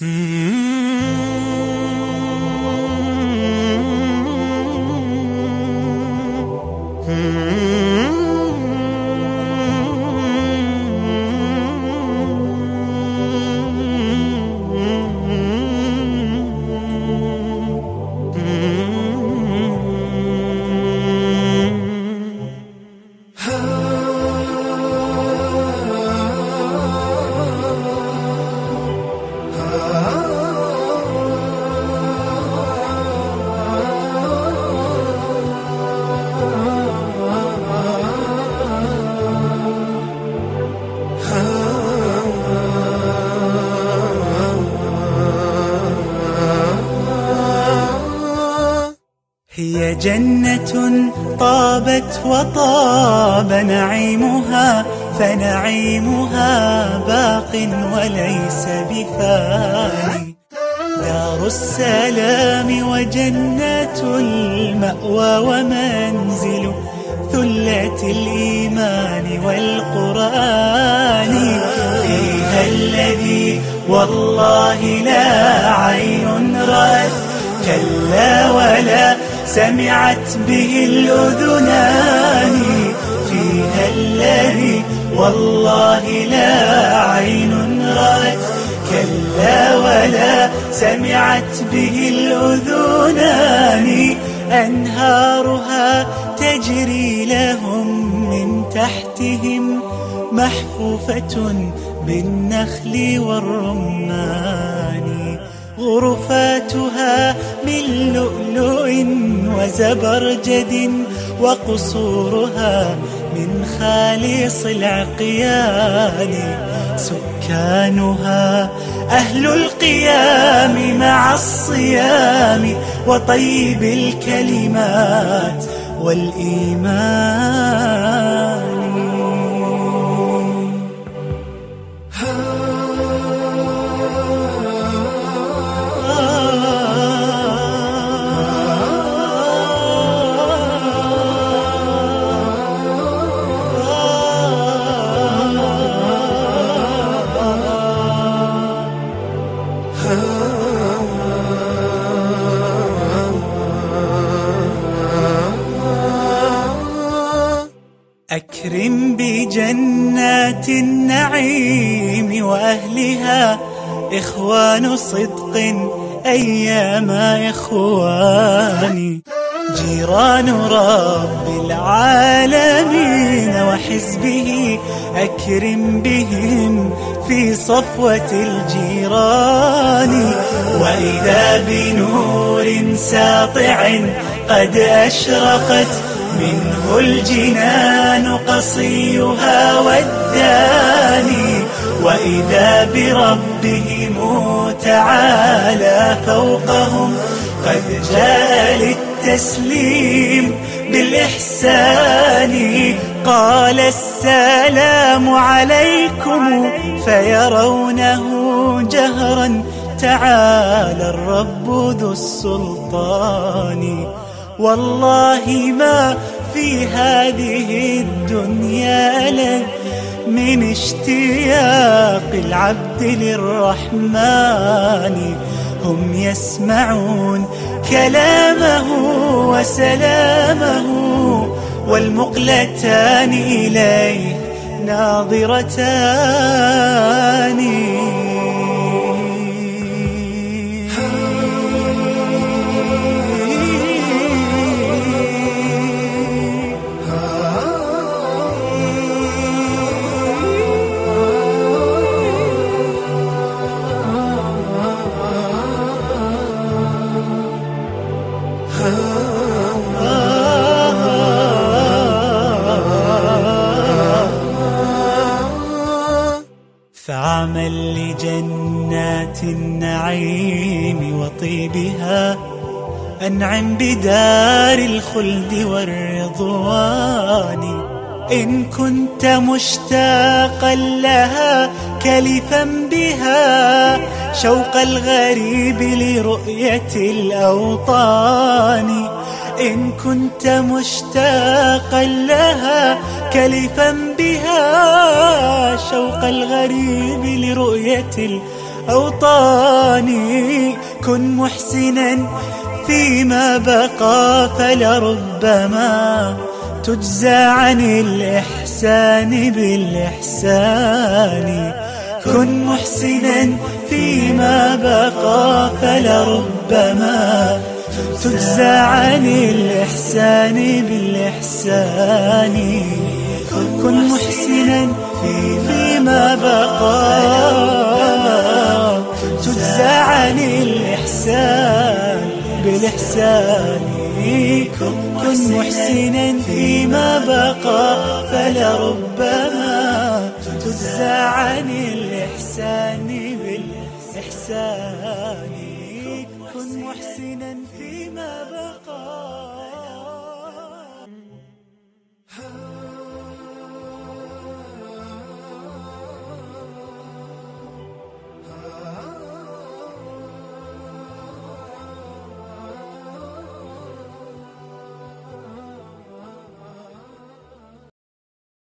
Hmm. جنة طابت وطاب نعيمها فنعيمها باق وليس بفاني دار السلام وجنة المأوى ومنزل ثلة الإيمان والقرآن. فيها الذي والله لا عين رأت كلا ولا سمعت به الأذنان فيها الذي والله لا عين رأت. كلا ولا سمعت به الأذنان أنهارها تجري لهم من تحتهم محفوفة بالنخل والرمان. غرفاتها من لؤلؤ وزبرجد وقصورها من خالص العقيان. سكانها أهل القيام مع الصيام وطيب الكلمات والإيمان. بجنات النعيم وأهلها إخوان صدق أيام إخواني. جيران رب العالمين وحزبه أكرم بهم في صفوة الجيران. وإذا بنور ساطع قد أشرقت منه الجنان قصيها والداني وإذا بربهم تعالى فوقهم قد جاء للتسليم بالإحسان. قال السلام عليكم فيرونه جهرا تعالى الرب ذو السلطان. والله ما في هذه الدنيا لك من اشتياق العبد للرحمن. هم يسمعون كلامه وسلامه والمقلتان إليه ناظرتان. فعمل لجنات النعيم وطيبها أنعم بدار الخلد والرضوان. إن كنت مشتاقا لها كلفا بها شوق الغريب لرؤية الأوطان. إن كنت مشتاقا لها كلفا بها شوق الغريب لرؤية أوطاني كن محسنا فيما بقى فلربما تجزى عن الإحسان بالإحسان. كن محسنا فيما بقى فلربما تجزى عن الإحسان بالإحسان. كن محسنا فيما بقى. تجزى عن الإحسان بالإحسان. كن محسنا فيما بقى. فلربما تجزى عن الإحسان بالإحسان. كن محسنا فيما بقى.